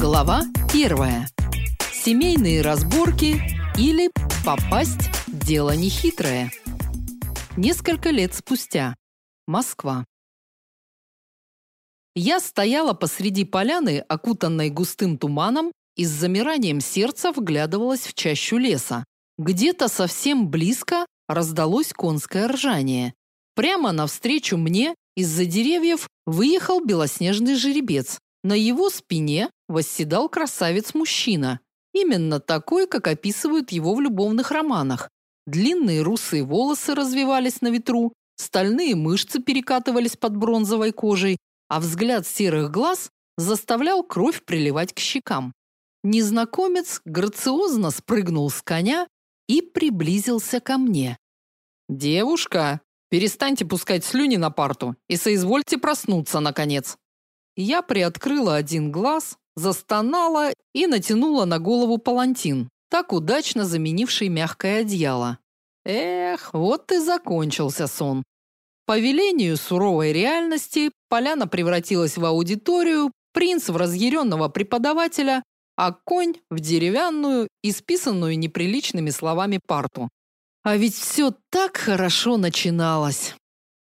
Глава первая. Семейные разборки или попасть – дело нехитрое. Несколько лет спустя. Москва. Я стояла посреди поляны, окутанной густым туманом, и с замиранием сердца вглядывалась в чащу леса. Где-то совсем близко раздалось конское ржание. Прямо навстречу мне из-за деревьев выехал белоснежный жеребец. На его спине восседал красавец-мужчина, именно такой, как описывают его в любовных романах. Длинные русые волосы развивались на ветру, стальные мышцы перекатывались под бронзовой кожей, а взгляд серых глаз заставлял кровь приливать к щекам. Незнакомец грациозно спрыгнул с коня и приблизился ко мне. «Девушка, перестаньте пускать слюни на парту и соизвольте проснуться, наконец!» Я приоткрыла один глаз, застонала и натянула на голову палантин, так удачно заменивший мягкое одеяло. Эх, вот и закончился сон. По велению суровой реальности поляна превратилась в аудиторию, принц в разъяренного преподавателя, а конь в деревянную, исписанную неприличными словами парту. А ведь все так хорошо начиналось.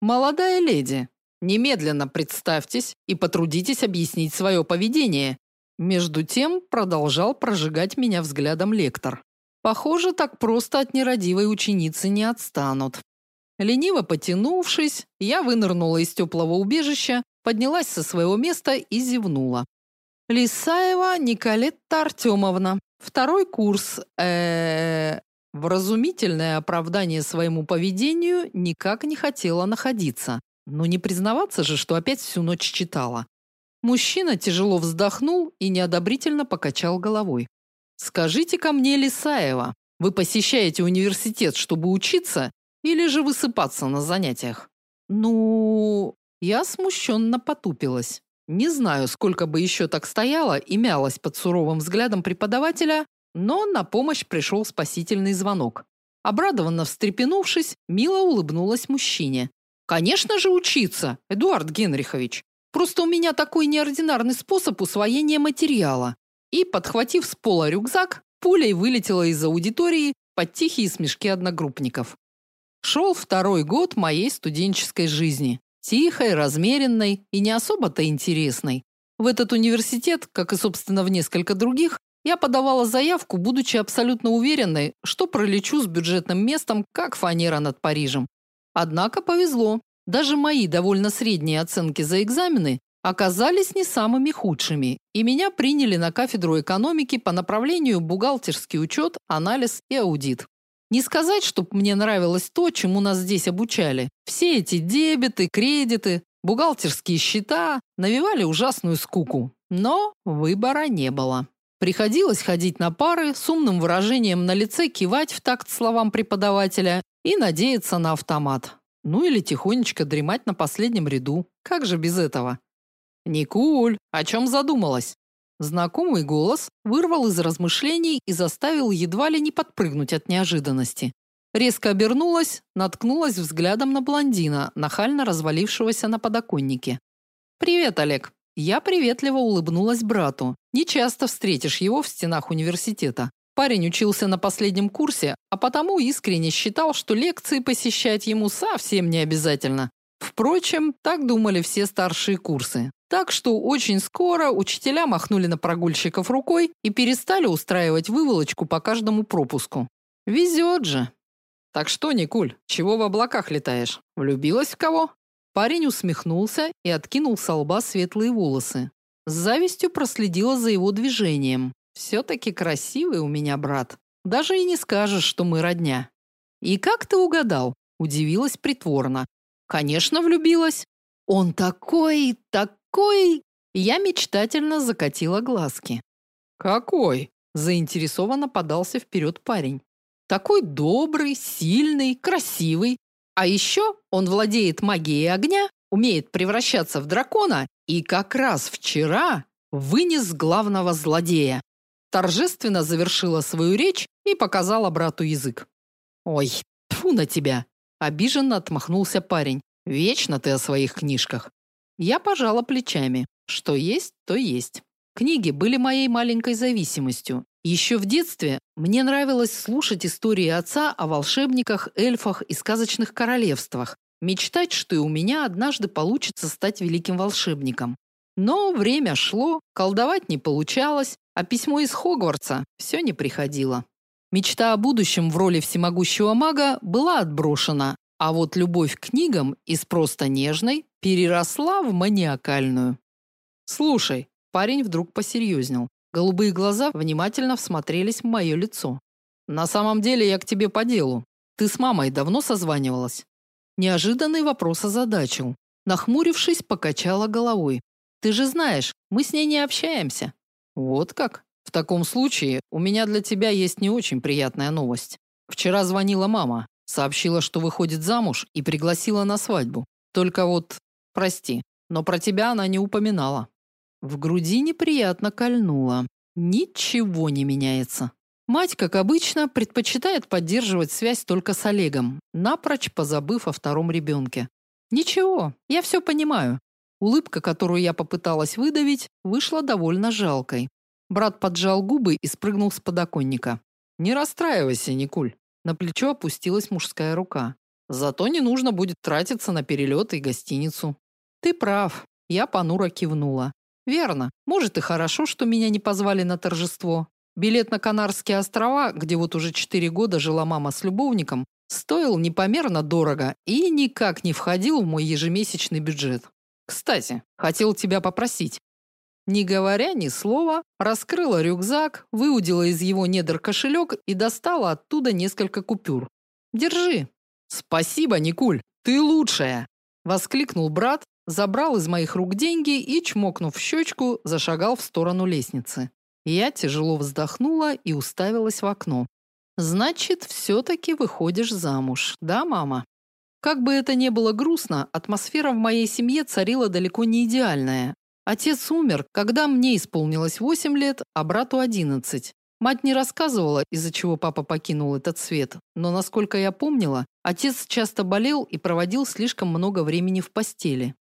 Молодая леди, Немедленно представьтесь и потрудитесь объяснить свое поведение. Между тем продолжал прожигать меня взглядом лектор. Похоже, так просто от нерадивой ученицы не отстанут. Лениво потянувшись, я вынырнула из теплого убежища, поднялась со своего места и зевнула. Лисаева Николетта Артемовна. Второй курс. Э, -э вразумительное оправдание своему поведению никак не хотела находиться. Но не признаваться же, что опять всю ночь читала. Мужчина тяжело вздохнул и неодобрительно покачал головой. скажите ко мне, Лисаева, вы посещаете университет, чтобы учиться или же высыпаться на занятиях? Ну, я смущенно потупилась. Не знаю, сколько бы еще так стояла и мялась под суровым взглядом преподавателя, но на помощь пришел спасительный звонок. Обрадованно встрепенувшись, мило улыбнулась мужчине. Конечно же, учиться, Эдуард Генрихович. Просто у меня такой неординарный способ усвоения материала. И, подхватив с пола рюкзак, пулей вылетела из аудитории под тихие смешки одногруппников. Шел второй год моей студенческой жизни. Тихой, размеренной и не особо-то интересной. В этот университет, как и, собственно, в несколько других, я подавала заявку, будучи абсолютно уверенной, что пролечу с бюджетным местом, как фанера над Парижем. Однако повезло. Даже мои довольно средние оценки за экзамены оказались не самыми худшими, и меня приняли на кафедру экономики по направлению бухгалтерский учет, анализ и аудит. Не сказать, чтоб мне нравилось то, чему нас здесь обучали. Все эти дебеты, кредиты, бухгалтерские счета навевали ужасную скуку. Но выбора не было. Приходилось ходить на пары, с умным выражением на лице кивать в такт словам преподавателя и надеяться на автомат. Ну или тихонечко дремать на последнем ряду. Как же без этого? Никуль, о чем задумалась? Знакомый голос вырвал из размышлений и заставил едва ли не подпрыгнуть от неожиданности. Резко обернулась, наткнулась взглядом на блондина, нахально развалившегося на подоконнике. Привет, Олег. Я приветливо улыбнулась брату. Не часто встретишь его в стенах университета. Парень учился на последнем курсе, а потому искренне считал, что лекции посещать ему совсем не обязательно. Впрочем, так думали все старшие курсы. Так что очень скоро учителя махнули на прогульщиков рукой и перестали устраивать выволочку по каждому пропуску. Везет же. Так что, Никуль, чего в облаках летаешь? Влюбилась в кого? Парень усмехнулся и откинул с лба светлые волосы. С завистью проследила за его движением. Все-таки красивый у меня брат. Даже и не скажешь, что мы родня. И как ты угадал? Удивилась притворно. Конечно, влюбилась. Он такой, такой. Я мечтательно закатила глазки. Какой? Заинтересованно подался вперед парень. Такой добрый, сильный, красивый. А еще он владеет магией огня, умеет превращаться в дракона и как раз вчера вынес главного злодея торжественно завершила свою речь и показала брату язык. Ой, тфу на тебя, обиженно отмахнулся парень. Вечно ты о своих книжках. Я пожала плечами. Что есть, то есть. Книги были моей маленькой зависимостью. Еще в детстве мне нравилось слушать истории отца о волшебниках, эльфах и сказочных королевствах, мечтать, что и у меня однажды получится стать великим волшебником. Но время шло, колдовать не получалось, а письмо из Хогвартса все не приходило. Мечта о будущем в роли всемогущего мага была отброшена, а вот любовь к книгам из просто нежной переросла в маниакальную. Слушай, парень вдруг посерьезнел. Голубые глаза внимательно всмотрелись в мое лицо. На самом деле я к тебе по делу. Ты с мамой давно созванивалась? Неожиданный вопрос озадачил. Нахмурившись, покачала головой. Ты же знаешь, мы с ней не общаемся. Вот как? В таком случае у меня для тебя есть не очень приятная новость. Вчера звонила мама, сообщила, что выходит замуж и пригласила на свадьбу. Только вот, прости, но про тебя она не упоминала. В груди неприятно кольнуло. Ничего не меняется. Мать, как обычно, предпочитает поддерживать связь только с Олегом, напрочь позабыв о втором ребенке. Ничего, я все понимаю. Улыбка, которую я попыталась выдавить, вышла довольно жалкой. Брат поджал губы и спрыгнул с подоконника. Не расстраивайся, Никуль. На плечо опустилась мужская рука. Зато не нужно будет тратиться на перелеты и гостиницу. Ты прав. Я понуро кивнула. Верно. Может и хорошо, что меня не позвали на торжество. Билет на Канарские острова, где вот уже четыре года жила мама с любовником, стоил непомерно дорого и никак не входил в мой ежемесячный бюджет. Кстати, хотел тебя попросить. Не говоря ни слова, раскрыла рюкзак, выудила из его недр кошелек и достала оттуда несколько купюр. Держи. Спасибо, Никуль. Ты лучшая, воскликнул брат, забрал из моих рук деньги и чмокнув в щечку, зашагал в сторону лестницы. Я тяжело вздохнула и уставилась в окно. Значит, все таки выходишь замуж, да, мама? Как бы это ни было грустно, атмосфера в моей семье царила далеко не идеальная. Отец умер, когда мне исполнилось 8 лет, а брату 11. Мать не рассказывала, из-за чего папа покинул этот свет, но насколько я помнила, отец часто болел и проводил слишком много времени в постели.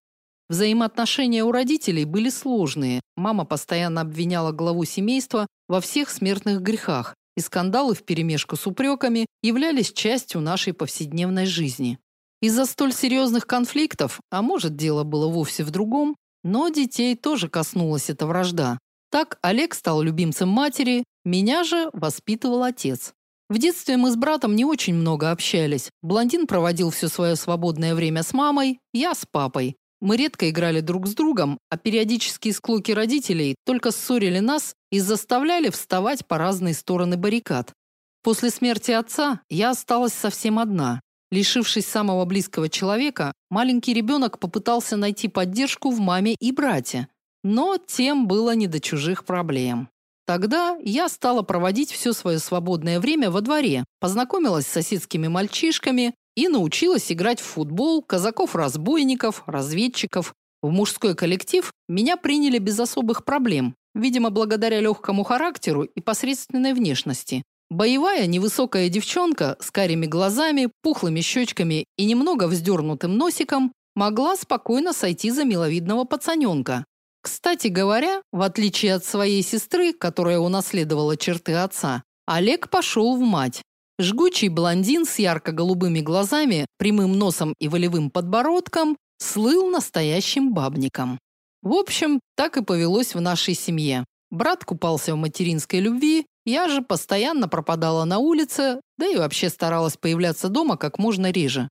Взаимоотношения у родителей были сложные. Мама постоянно обвиняла главу семейства во всех смертных грехах, и скандалы вперемешку с упреками являлись частью нашей повседневной жизни. Из-за столь серьезных конфликтов, а может, дело было вовсе в другом, но детей тоже коснулась эта вражда. Так Олег стал любимцем матери, меня же воспитывал отец. В детстве мы с братом не очень много общались. Блондин проводил все свое свободное время с мамой, я с папой. Мы редко играли друг с другом, а периодические склоки родителей только ссорили нас и заставляли вставать по разные стороны баррикад. После смерти отца я осталась совсем одна. Лишившись самого близкого человека, маленький ребенок попытался найти поддержку в маме и брате, но тем было не до чужих проблем. Тогда я стала проводить все свое свободное время во дворе, познакомилась с соседскими мальчишками, и научилась играть в футбол, казаков-разбойников, разведчиков. В мужской коллектив меня приняли без особых проблем, видимо, благодаря легкому характеру и посредственной внешности. Боевая невысокая девчонка с карими глазами, пухлыми щечками и немного вздернутым носиком могла спокойно сойти за миловидного пацаненка. Кстати говоря, в отличие от своей сестры, которая унаследовала черты отца, Олег пошел в мать. Жгучий блондин с ярко-голубыми глазами, прямым носом и волевым подбородком слыл настоящим бабником. В общем, так и повелось в нашей семье. Брат купался в материнской любви, я же постоянно пропадала на улице, да и вообще старалась появляться дома как можно реже.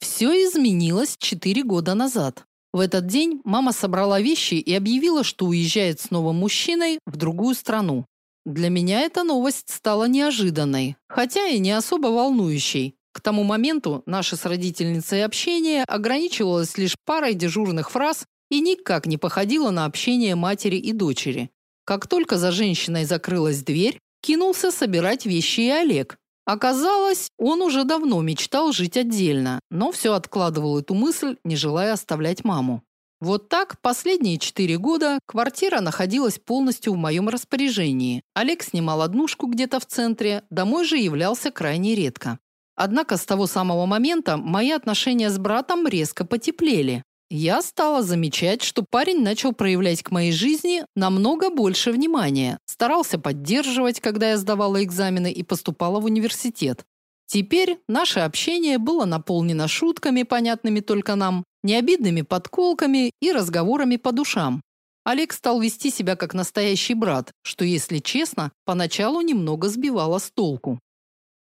Все изменилось четыре года назад. В этот день мама собрала вещи и объявила, что уезжает с новым мужчиной в другую страну. Для меня эта новость стала неожиданной, хотя и не особо волнующей. К тому моменту наше с родительницей общение ограничивалось лишь парой дежурных фраз и никак не походило на общение матери и дочери. Как только за женщиной закрылась дверь, кинулся собирать вещи и Олег. Оказалось, он уже давно мечтал жить отдельно, но все откладывал эту мысль, не желая оставлять маму. Вот так последние четыре года квартира находилась полностью в моем распоряжении. Олег снимал однушку где-то в центре, домой же являлся крайне редко. Однако с того самого момента мои отношения с братом резко потеплели. Я стала замечать, что парень начал проявлять к моей жизни намного больше внимания. Старался поддерживать, когда я сдавала экзамены и поступала в университет. Теперь наше общение было наполнено шутками, понятными только нам, необидными подколками и разговорами по душам. Олег стал вести себя как настоящий брат, что, если честно, поначалу немного сбивало с толку.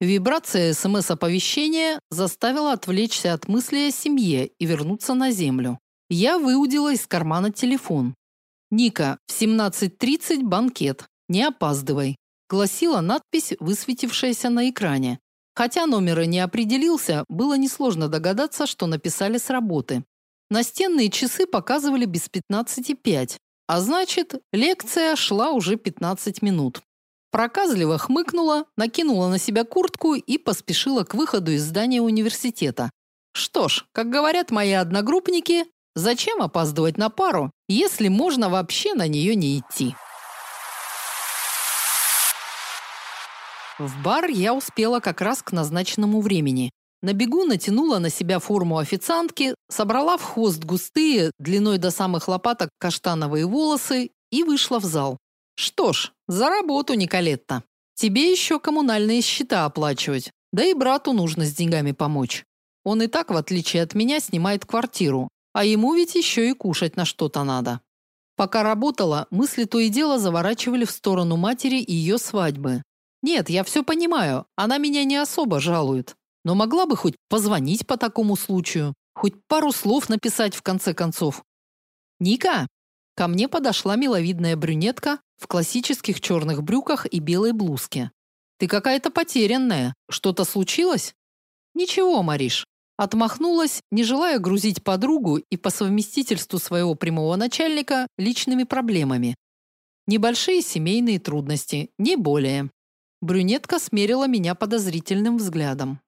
Вибрация СМС-оповещения заставила отвлечься от мысли о семье и вернуться на землю. Я выудила из кармана телефон. «Ника, в 17.30 банкет. Не опаздывай», гласила надпись, высветившаяся на экране. Хотя номер не определился, было несложно догадаться, что написали с работы. Настенные часы показывали без 15:05, а значит, лекция шла уже 15 минут. Проказливо хмыкнула, накинула на себя куртку и поспешила к выходу из здания университета. Что ж, как говорят мои одногруппники, зачем опаздывать на пару, если можно вообще на нее не идти? В бар я успела как раз к назначенному времени. На бегу натянула на себя форму официантки, собрала в хвост густые, длиной до самых лопаток каштановые волосы и вышла в зал. Что ж, за работу, Николетта. Тебе еще коммунальные счета оплачивать. Да и брату нужно с деньгами помочь. Он и так, в отличие от меня, снимает квартиру, а ему ведь еще и кушать на что-то надо. Пока работала, мысли то и дело заворачивали в сторону матери и ее свадьбы. Нет, я все понимаю, она меня не особо жалует, но могла бы хоть позвонить по такому случаю, хоть пару слов написать в конце концов. Ника, ко мне подошла миловидная брюнетка в классических черных брюках и белой блузке. Ты какая-то потерянная. Что-то случилось? Ничего, Мариш. Отмахнулась, не желая грузить подругу и по совместительству своего прямого начальника личными проблемами. Небольшие семейные трудности, не более. Брюнетка смерила меня подозрительным взглядом.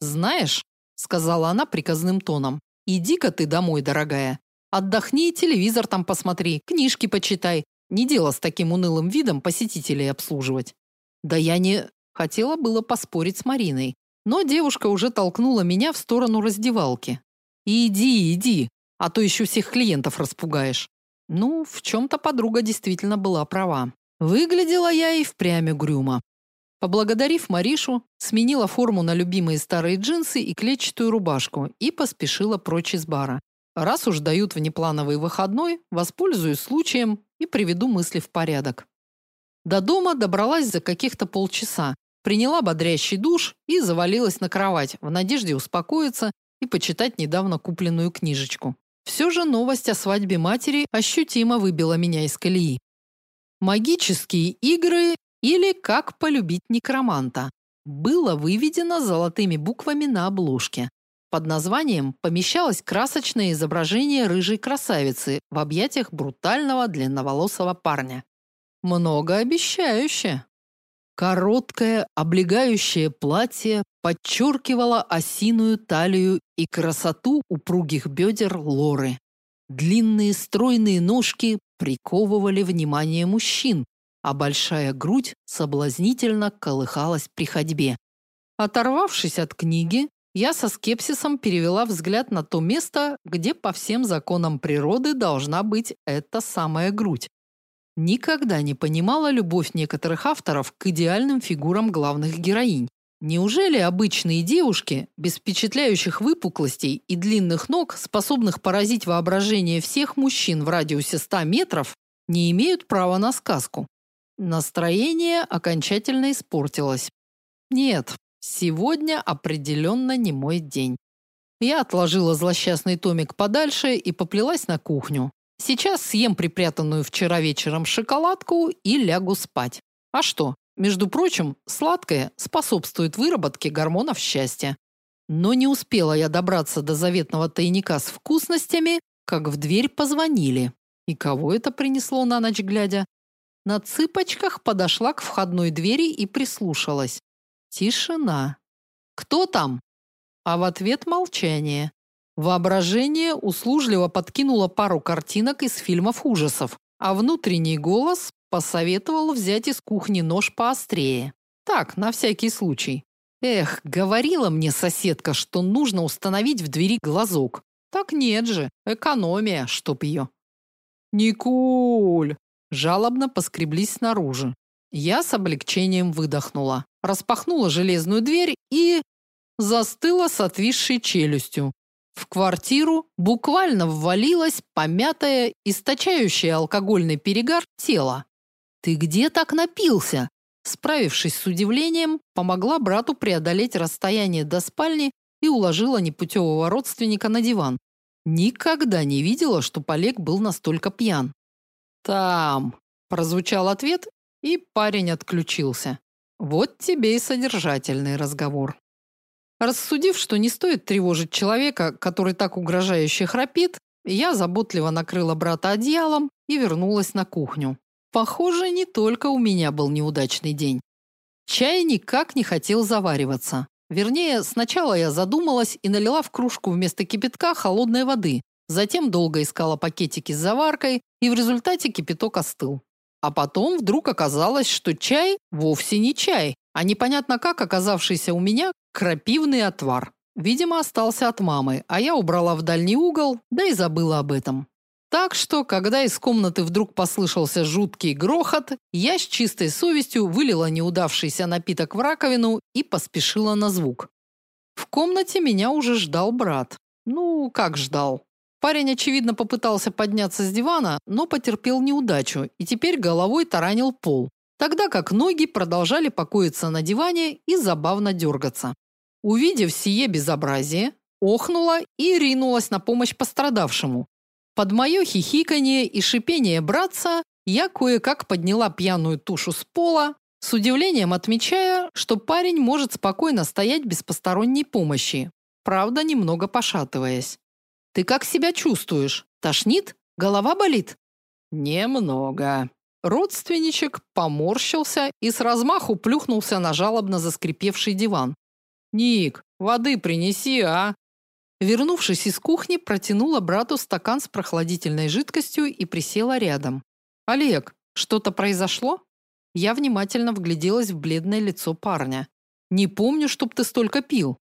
"Знаешь", сказала она приказным тоном. "Иди-ка ты домой, дорогая. Отдохни, телевизор там посмотри, книжки почитай, не дело с таким унылым видом посетителей обслуживать. Да я не хотела было поспорить с Мариной, но девушка уже толкнула меня в сторону раздевалки. Иди, иди, а то еще всех клиентов распугаешь. Ну, в чем то подруга действительно была права. Выглядела я и впрямь угрюмо. Поблагодарив Маришу, сменила форму на любимые старые джинсы и клетчатую рубашку и поспешила прочь из бара. Раз уж дают внеплановый выходной, воспользуюсь случаем и приведу мысли в порядок. До дома добралась за каких-то полчаса, приняла бодрящий душ и завалилась на кровать в надежде успокоиться и почитать недавно купленную книжечку. Все же новость о свадьбе матери ощутимо выбила меня из колеи. Магические игры или как полюбить некроманта было выведено золотыми буквами на обложке. Под названием помещалось красочное изображение рыжей красавицы в объятиях брутального длинноволосого парня. Многообещающе. Короткое облегающее платье подчеркивало осиную талию и красоту упругих бедер Лоры. Длинные стройные ножки приковывали внимание мужчин, а большая грудь соблазнительно колыхалась при ходьбе. Оторвавшись от книги, я со скепсисом перевела взгляд на то место, где по всем законам природы должна быть эта самая грудь. Никогда не понимала любовь некоторых авторов к идеальным фигурам главных героинь. Неужели обычные девушки без впечатляющих выпуклостей и длинных ног, способных поразить воображение всех мужчин в радиусе 100 метров, не имеют права на сказку? Настроение окончательно испортилось. Нет, Сегодня определенно не мой день. Я отложила злосчастный томик подальше и поплелась на кухню. Сейчас съем припрятанную вчера вечером шоколадку и лягу спать. А что? Между прочим, сладкое способствует выработке гормонов счастья. Но не успела я добраться до заветного тайника с вкусностями, как в дверь позвонили. И кого это принесло на ночь глядя? На цыпочках подошла к входной двери и прислушалась. Тишина. Кто там? А в ответ молчание. Воображение услужливо подкинуло пару картинок из фильмов ужасов, а внутренний голос посоветовал взять из кухни нож поострее. Так, на всякий случай. Эх, говорила мне соседка, что нужно установить в двери глазок. Так нет же, экономия, чтоб ее. Никуль, жалобно поскреблись снаружи. Я с облегчением выдохнула, распахнула железную дверь и застыла с отвисшей челюстью. В квартиру буквально ввалилось помятое, источающее алкогольный перегар тело. Ты где так напился? Справившись с удивлением, помогла брату преодолеть расстояние до спальни и уложила непутевого родственника на диван. Никогда не видела, что Олег был настолько пьян. Там прозвучал ответ, и парень отключился. Вот тебе и содержательный разговор. Рассудив, что не стоит тревожить человека, который так угрожающе храпит, я заботливо накрыла брата одеялом и вернулась на кухню. Похоже, не только у меня был неудачный день. Чай никак не хотел завариваться. Вернее, сначала я задумалась и налила в кружку вместо кипятка холодной воды. Затем долго искала пакетики с заваркой, и в результате кипяток остыл. А потом вдруг оказалось, что чай вовсе не чай, а непонятно как оказавшийся у меня крапивный отвар. Видимо, остался от мамы, а я убрала в дальний угол, да и забыла об этом. Так что, когда из комнаты вдруг послышался жуткий грохот, я с чистой совестью вылила неудавшийся напиток в раковину и поспешила на звук. В комнате меня уже ждал брат. Ну, как ждал? Парень очевидно попытался подняться с дивана, но потерпел неудачу и теперь головой таранил пол, тогда как ноги продолжали покоиться на диване и забавно дергаться. Увидев сие безобразие, охнула и ринулась на помощь пострадавшему, под мое хихиканье и шипение братца я кое-как подняла пьяную тушу с пола, с удивлением отмечая, что парень может спокойно стоять без посторонней помощи, правда, немного пошатываясь. Ты как себя чувствуешь? Тошнит? Голова болит? Немного. Родственничек поморщился и с размаху плюхнулся на жалобно заскрипевший диван. Ник, воды принеси, а? Вернувшись из кухни, протянула брату стакан с прохладительной жидкостью и присела рядом. Олег, что-то произошло? Я внимательно вгляделась в бледное лицо парня. Не помню, чтоб ты столько пил.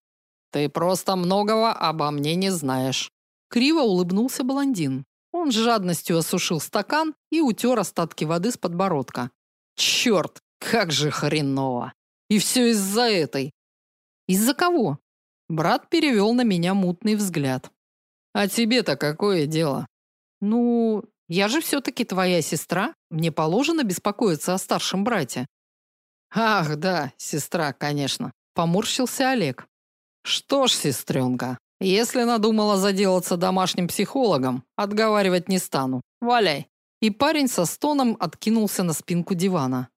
Ты просто многого обо мне не знаешь. Криво улыбнулся блондин. Он с жадностью осушил стакан и утер остатки воды с подбородка. Черт, как же хреново. И все из-за этой. Из-за кого? Брат перевел на меня мутный взгляд. А тебе-то какое дело? Ну, я же все таки твоя сестра, мне положено беспокоиться о старшем брате. Ах, да, сестра, конечно, поморщился Олег. Что ж, сестренка, если надумала заделаться домашним психологом, отговаривать не стану. Валяй. И парень со стоном откинулся на спинку дивана.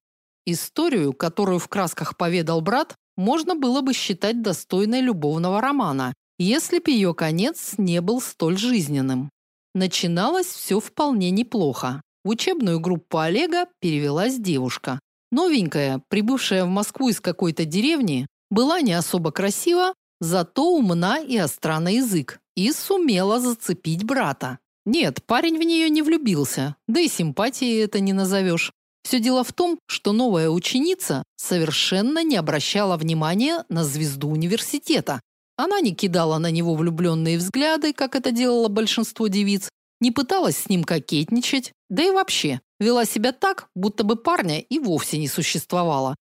Историю, которую в красках поведал брат, можно было бы считать достойной любовного романа, если б ее конец не был столь жизненным. Начиналось все вполне неплохо. В учебную группу Олега перевелась девушка. Новенькая, прибывшая в Москву из какой-то деревни, была не особо красива, зато умна и остра на язык и сумела зацепить брата. Нет, парень в нее не влюбился, да и симпатией это не назовешь. Все дело в том, что новая ученица совершенно не обращала внимания на звезду университета. Она не кидала на него влюбленные взгляды, как это делало большинство девиц, не пыталась с ним кокетничать, да и вообще вела себя так, будто бы парня и вовсе не существовало.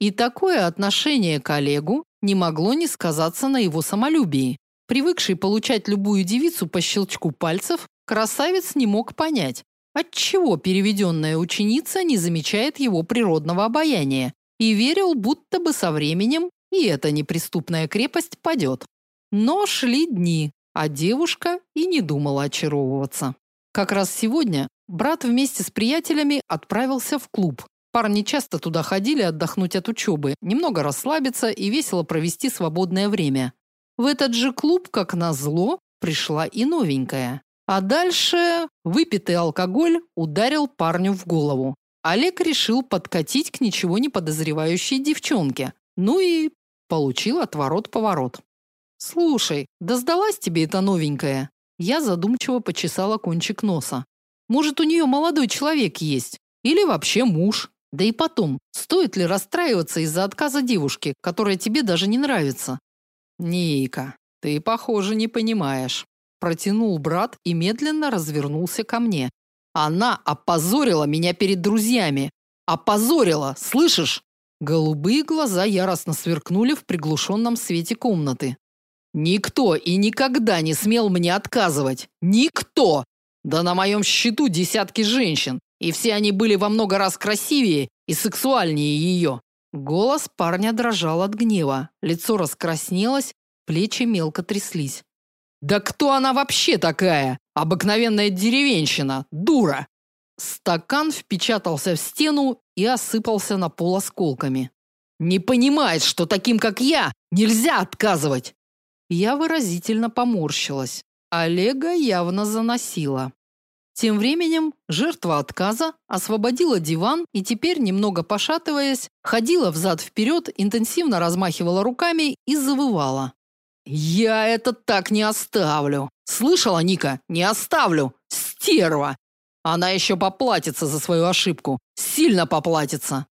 И такое отношение к Олегу не могло не сказаться на его самолюбии. Привыкший получать любую девицу по щелчку пальцев, красавец не мог понять, Отчего переведенная ученица не замечает его природного обаяния и верил, будто бы со временем и эта неприступная крепость падет. Но шли дни, а девушка и не думала очаровываться. Как раз сегодня брат вместе с приятелями отправился в клуб. Парни часто туда ходили отдохнуть от учебы, немного расслабиться и весело провести свободное время. В этот же клуб, как назло, пришла и новенькая. А дальше выпитый алкоголь ударил парню в голову. Олег решил подкатить к ничего не подозревающей девчонке. Ну и получил отворот-поворот. Слушай, да сдалась тебе эта новенькая? Я задумчиво почесала кончик носа. Может, у нее молодой человек есть или вообще муж? Да и потом, стоит ли расстраиваться из-за отказа девушки, которая тебе даже не нравится? Ника, ты, похоже, не понимаешь протянул брат и медленно развернулся ко мне. Она опозорила меня перед друзьями. Опозорила, слышишь? Голубые глаза яростно сверкнули в приглушенном свете комнаты. Никто и никогда не смел мне отказывать. Никто. Да на моем счету десятки женщин, и все они были во много раз красивее и сексуальнее ее. Голос парня дрожал от гнева, лицо раскраснелось, плечи мелко тряслись. Да кто она вообще такая? Обыкновенная деревенщина, дура. Стакан впечатался в стену и осыпался на пол осколками. Не понимает, что таким, как я, нельзя отказывать. Я выразительно поморщилась. Олега явно заносила. Тем временем жертва отказа освободила диван и теперь, немного пошатываясь, ходила взад-вперед, интенсивно размахивала руками и завывала. «Я это так не оставлю! Слышала, Ника? Не оставлю! Стерва! Она еще поплатится за свою ошибку. Сильно поплатится!»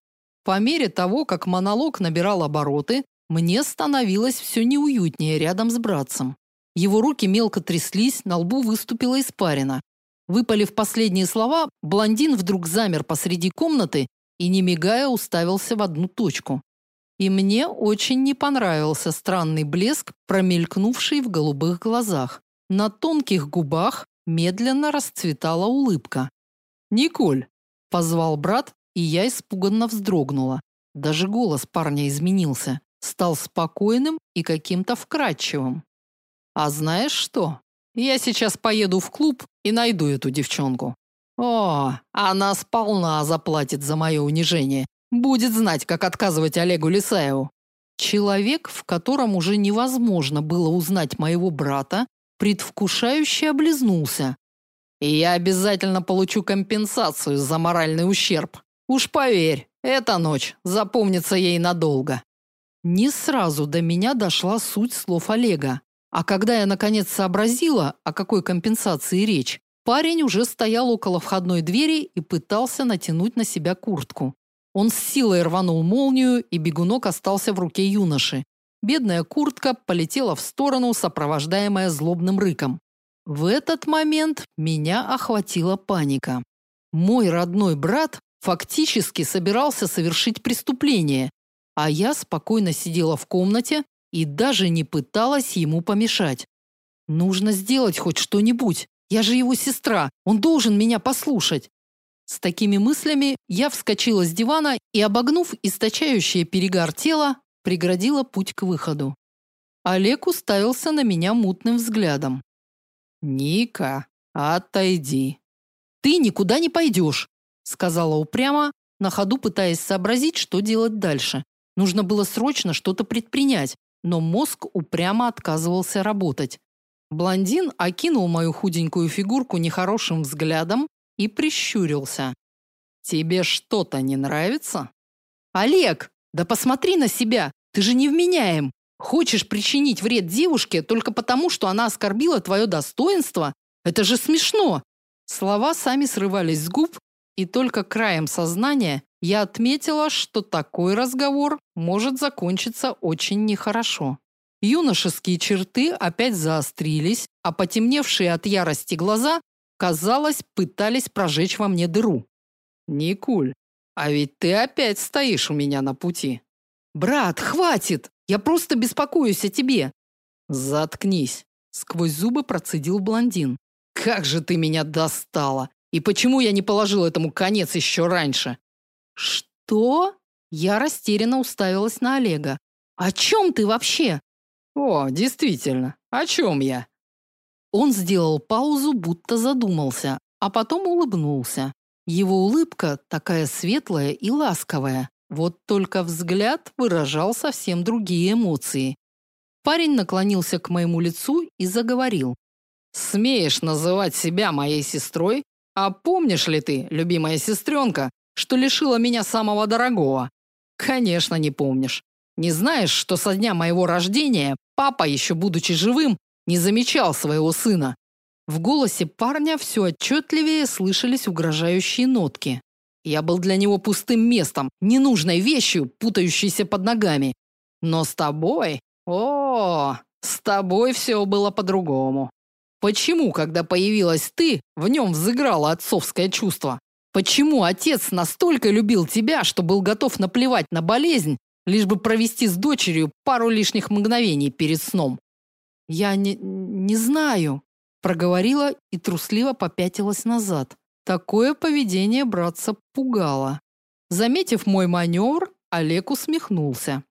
По мере того, как монолог набирал обороты, мне становилось все неуютнее рядом с братцем. Его руки мелко тряслись, на лбу выступила испарина. Выпалив последние слова, блондин вдруг замер посреди комнаты и, не мигая, уставился в одну точку. И мне очень не понравился странный блеск, промелькнувший в голубых глазах. На тонких губах медленно расцветала улыбка. «Николь!» – позвал брат, и я испуганно вздрогнула. Даже голос парня изменился, стал спокойным и каким-то вкрадчивым. «А знаешь что? Я сейчас поеду в клуб и найду эту девчонку. О, она сполна заплатит за мое унижение. Будет знать, как отказывать Олегу Лисаеву. Человек, в котором уже невозможно было узнать моего брата, предвкушающе облизнулся. И я обязательно получу компенсацию за моральный ущерб. Уж поверь, эта ночь запомнится ей надолго. Не сразу до меня дошла суть слов Олега. А когда я наконец сообразила, о какой компенсации речь, парень уже стоял около входной двери и пытался натянуть на себя куртку. Он с силой рванул молнию, и бегунок остался в руке юноши. Бедная куртка полетела в сторону, сопровождаемая злобным рыком. В этот момент меня охватила паника. Мой родной брат фактически собирался совершить преступление, а я спокойно сидела в комнате, и даже не пыталась ему помешать. Нужно сделать хоть что-нибудь. Я же его сестра, он должен меня послушать. С такими мыслями я вскочила с дивана и, обогнув источающее перегар тело, преградила путь к выходу. Олег уставился на меня мутным взглядом. «Ника, отойди». «Ты никуда не пойдешь», — сказала упрямо, на ходу пытаясь сообразить, что делать дальше. Нужно было срочно что-то предпринять, но мозг упрямо отказывался работать. Блондин окинул мою худенькую фигурку нехорошим взглядом и прищурился. Тебе что-то не нравится? Олег, да посмотри на себя. Ты же не вменяем. Хочешь причинить вред девушке только потому, что она оскорбила твое достоинство? Это же смешно. Слова сами срывались с губ, и только краем сознания я отметила, что такой разговор может закончиться очень нехорошо. Юношеские черты опять заострились, а потемневшие от ярости глаза, казалось, пытались прожечь во мне дыру. Никуль, а ведь ты опять стоишь у меня на пути. Брат, хватит. Я просто беспокоюсь о тебе. Заткнись, сквозь зубы процедил блондин. Как же ты меня достала. И почему я не положил этому конец еще раньше? Что? Я растерянно уставилась на Олега. О чем ты вообще? О, действительно. О чем я? Он сделал паузу, будто задумался, а потом улыбнулся. Его улыбка такая светлая и ласковая. Вот только взгляд выражал совсем другие эмоции. Парень наклонился к моему лицу и заговорил. Смеешь называть себя моей сестрой? А помнишь ли ты, любимая сестренка, что лишила меня самого дорогого? Конечно, не помнишь. Не знаешь, что со дня моего рождения папа, еще будучи живым, не замечал своего сына. В голосе парня все отчетливее слышались угрожающие нотки. Я был для него пустым местом, ненужной вещью, путающейся под ногами. Но с тобой, о, с тобой все было по-другому. Почему, когда появилась ты, в нем взыграло отцовское чувство? Почему отец настолько любил тебя, что был готов наплевать на болезнь, лишь бы провести с дочерью пару лишних мгновений перед сном? Я не не знаю, проговорила и трусливо попятилась назад. Такое поведение братца пугало. Заметив мой маневр, Олег усмехнулся.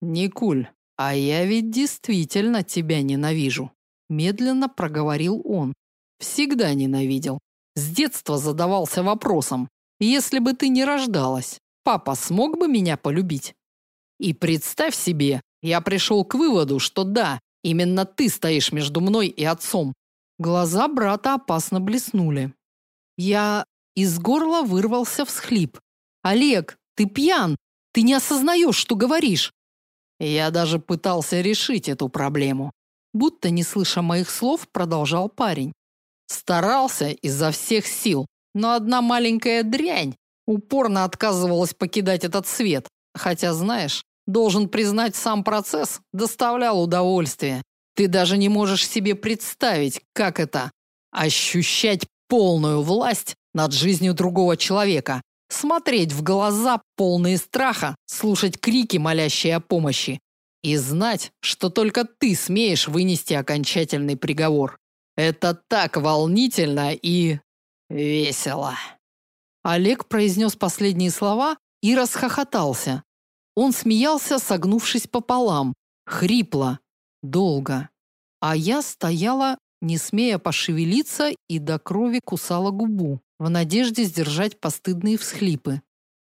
Никуль, а я ведь действительно тебя ненавижу, медленно проговорил он. Всегда ненавидел. С детства задавался вопросом: если бы ты не рождалась, папа смог бы меня полюбить? И представь себе, я пришел к выводу, что да, именно ты стоишь между мной и отцом. Глаза брата опасно блеснули. Я из горла вырвался всхлип. Олег, ты пьян. Ты не осознаешь, что говоришь. Я даже пытался решить эту проблему. Будто не слыша моих слов, продолжал парень. Старался изо всех сил, но одна маленькая дрянь упорно отказывалась покидать этот свет. Хотя, знаешь, должен признать, сам процесс доставлял удовольствие. Ты даже не можешь себе представить, как это ощущать полную власть над жизнью другого человека, смотреть в глаза полные страха, слушать крики, молящие о помощи и знать, что только ты смеешь вынести окончательный приговор. Это так волнительно и весело. Олег произнес последние слова и расхохотался. Он смеялся, согнувшись пополам, хрипло, долго. А я стояла, не смея пошевелиться, и до крови кусала губу, в надежде сдержать постыдные всхлипы.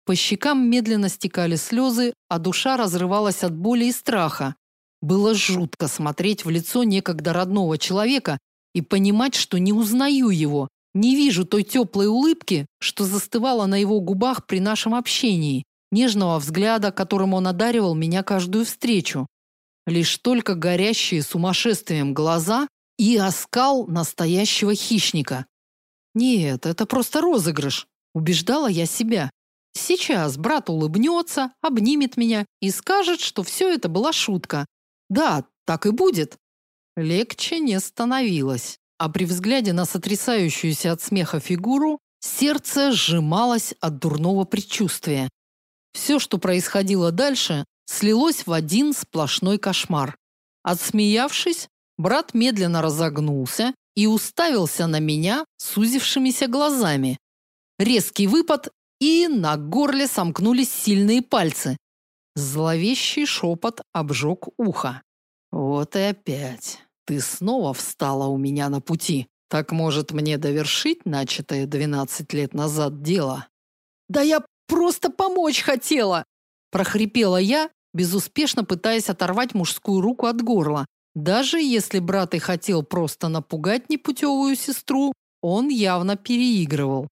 По щекам медленно стекали слезы, а душа разрывалась от боли и страха. Было жутко смотреть в лицо некогда родного человека и понимать, что не узнаю его, не вижу той теплой улыбки, что застывала на его губах при нашем общении, нежного взгляда, которым он одаривал меня каждую встречу. Лишь только горящие сумасшествием глаза и оскал настоящего хищника. Нет, это просто розыгрыш, убеждала я себя. Сейчас брат улыбнется, обнимет меня и скажет, что все это была шутка. Да, так и будет. Легче не становилось, а при взгляде на сотрясающуюся от смеха фигуру сердце сжималось от дурного предчувствия. Все, что происходило дальше, слилось в один сплошной кошмар. Отсмеявшись, брат медленно разогнулся и уставился на меня сузившимися глазами. Резкий выпад, и на горле сомкнулись сильные пальцы. Зловещий шепот обжег ухо. Вот и опять. Ты снова встала у меня на пути. Так может мне довершить начатое 12 лет назад дело? Да я просто помочь хотела, прохрипела я, безуспешно пытаясь оторвать мужскую руку от горла. Даже если брат и хотел просто напугать непутевую сестру, он явно переигрывал.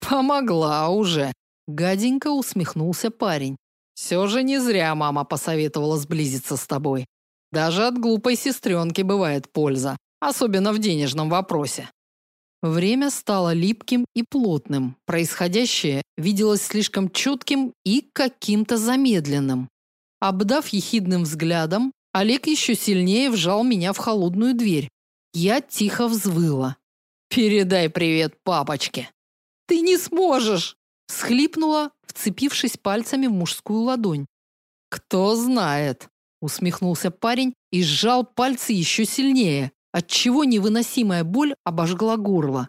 Помогла уже, гаденько усмехнулся парень. Все же не зря мама посоветовала сблизиться с тобой. Даже от глупой сестренки бывает польза, особенно в денежном вопросе. Время стало липким и плотным. Происходящее виделось слишком четким и каким-то замедленным. Обдав ехидным взглядом, Олег еще сильнее вжал меня в холодную дверь. Я тихо взвыла. Передай привет папочке. Ты не сможешь, всхлипнула, вцепившись пальцами в мужскую ладонь. Кто знает, усмехнулся парень и сжал пальцы еще сильнее, отчего невыносимая боль обожгла горло.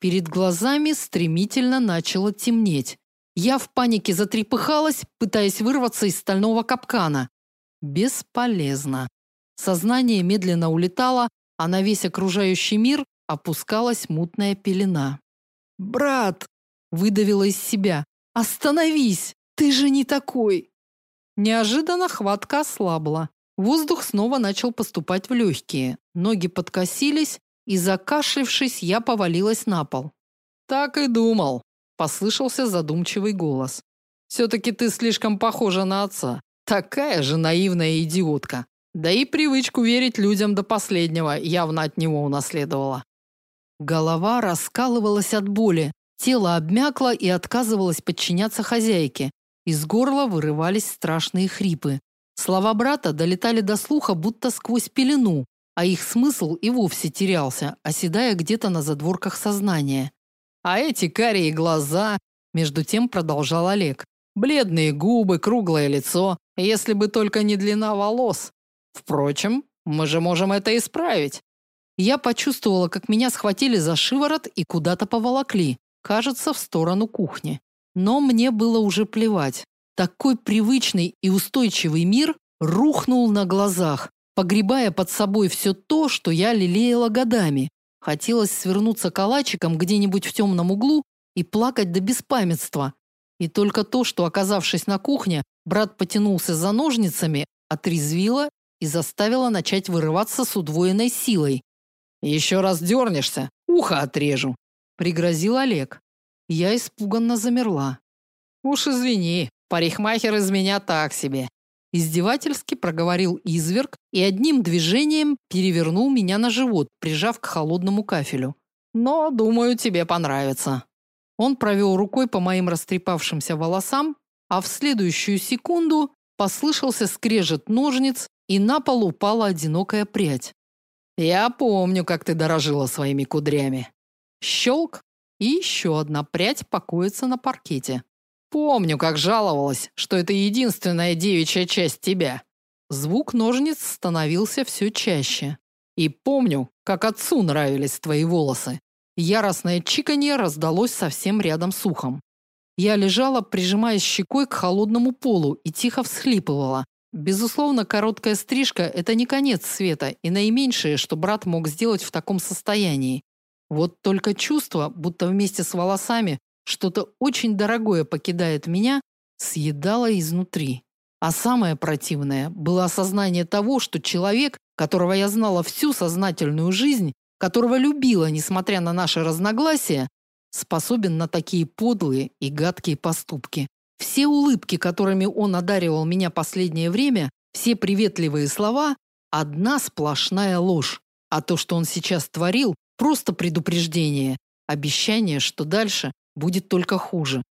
Перед глазами стремительно начало темнеть. Я в панике затрепыхалась, пытаясь вырваться из стального капкана. Бесполезно. Сознание медленно улетало, а на весь окружающий мир опускалась мутная пелена. "Брат", выдавила из себя. "Остановись! Ты же не такой!" Неожиданно хватка ослабла. Воздух снова начал поступать в легкие. Ноги подкосились, и закашлявшись, я повалилась на пол. Так и думал, послышался задумчивый голос. все таки ты слишком похожа на отца. Такая же наивная идиотка. Да и привычку верить людям до последнего явно от него унаследовала. Голова раскалывалась от боли, тело обмякло и отказывалось подчиняться хозяйке. Из горла вырывались страшные хрипы. Слова брата долетали до слуха будто сквозь пелену. а их смысл и вовсе терялся, оседая где-то на задворках сознания. А эти карие глаза, между тем продолжал Олег. Бледные губы, круглое лицо, если бы только не длина волос. Впрочем, мы же можем это исправить. Я почувствовала, как меня схватили за шиворот и куда-то поволокли, кажется, в сторону кухни. Но мне было уже плевать. Такой привычный и устойчивый мир рухнул на глазах, погребая под собой все то, что я лелеяла годами. Хотелось свернуться калачиком где-нибудь в темном углу и плакать до беспамятства. И только то, что, оказавшись на кухне, брат потянулся за ножницами, отрезвило и заставило начать вырываться с удвоенной силой. «Еще раз дернешься, ухо отрежу», – пригрозил Олег. Я испуганно замерла. «Уж извини, парикмахер из меня так себе», Издевательски проговорил изверг и одним движением перевернул меня на живот, прижав к холодному кафелю. Но, думаю, тебе понравится. Он провел рукой по моим растрепавшимся волосам, а в следующую секунду послышался скрежет ножниц, и на пол упала одинокая прядь. Я помню, как ты дорожила своими кудрями. Щелк, и еще одна прядь покоится на паркете. Помню, как жаловалась, что это единственная девичья часть тебя. Звук ножниц становился все чаще. И помню, как отцу нравились твои волосы. Яростное чиканье раздалось совсем рядом с ухом. Я лежала, прижимаясь щекой к холодному полу и тихо всхлипывала. Безусловно, короткая стрижка это не конец света и наименьшее, что брат мог сделать в таком состоянии. Вот только чувство, будто вместе с волосами что-то очень дорогое покидает меня, съедало изнутри. А самое противное было осознание того, что человек, которого я знала всю сознательную жизнь, которого любила, несмотря на наши разногласия, способен на такие подлые и гадкие поступки. Все улыбки, которыми он одаривал меня последнее время, все приветливые слова одна сплошная ложь. А то, что он сейчас творил, просто предупреждение, обещание, что дальше будет только хуже.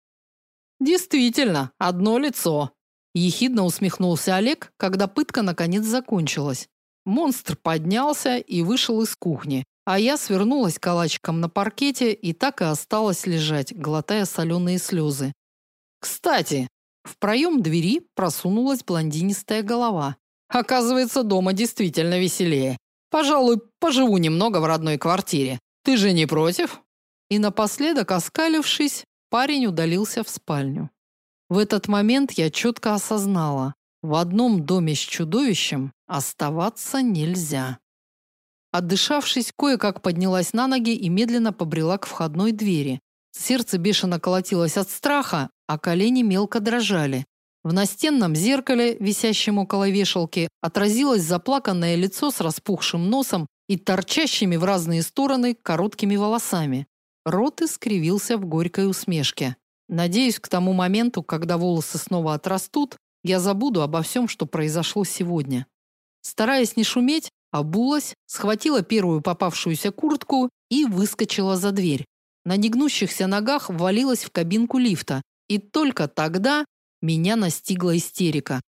Действительно, одно лицо. Ехидно усмехнулся Олег, когда пытка наконец закончилась. Монстр поднялся и вышел из кухни, а я свернулась калачиком на паркете и так и осталась лежать, глотая соленые слезы. Кстати, в проем двери просунулась блондинистая голова. Оказывается, дома действительно веселее. Пожалуй, поживу немного в родной квартире. Ты же не против? И напоследок, оскалившись, парень удалился в спальню. В этот момент я четко осознала, в одном доме с чудовищем оставаться нельзя. Отдышавшись, кое-как поднялась на ноги и медленно побрела к входной двери. Сердце бешено колотилось от страха, а колени мелко дрожали. В настенном зеркале, висящем около вешалки, отразилось заплаканное лицо с распухшим носом и торчащими в разные стороны короткими волосами. Рот искривился в горькой усмешке. Надеюсь, к тому моменту, когда волосы снова отрастут, я забуду обо всем, что произошло сегодня. Стараясь не шуметь, обулась, схватила первую попавшуюся куртку и выскочила за дверь. На негнущихся ногах ввалилась в кабинку лифта, и только тогда меня настигла истерика.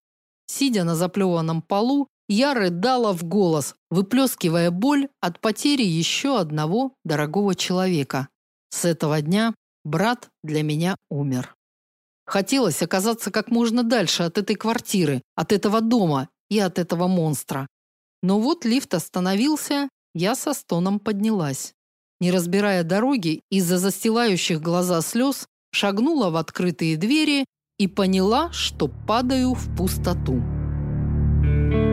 Сидя на заплеванном полу, я рыдала в голос, выплескивая боль от потери еще одного дорогого человека. С этого дня брат для меня умер. Хотелось оказаться как можно дальше от этой квартиры, от этого дома и от этого монстра. Но вот лифт остановился, я со стоном поднялась. Не разбирая дороги, из-за застилающих глаза слез, шагнула в открытые двери и поняла, что падаю в пустоту. Thank you.